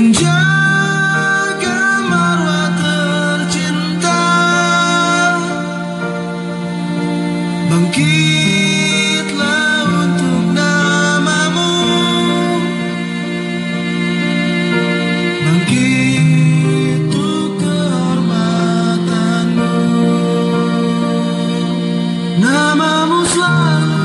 Penjaga marwah tercinta. Bangkitlah untuk namamu. Bangkit untuk kehormatanmu. Namamu selalu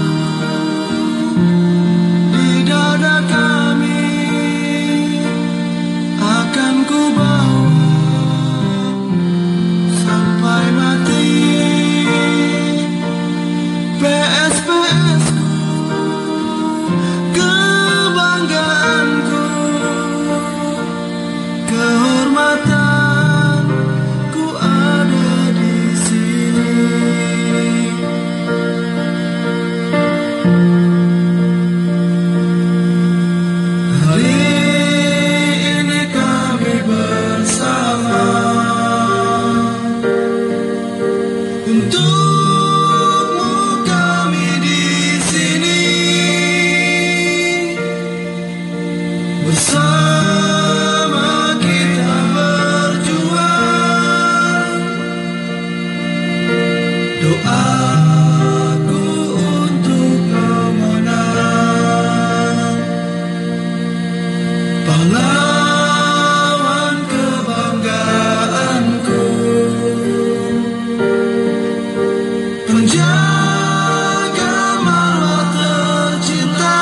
Penjaga marwah tercinta.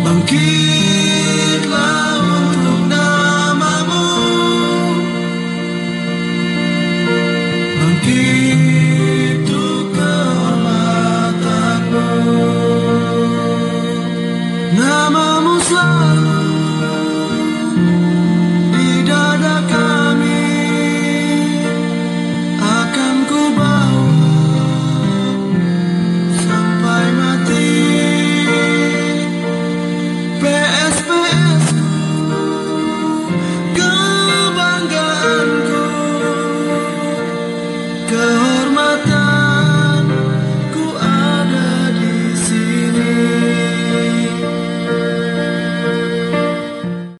Bangkitlah untuk namamu. Bangkit untuk kehormatanmu. Namamu selalu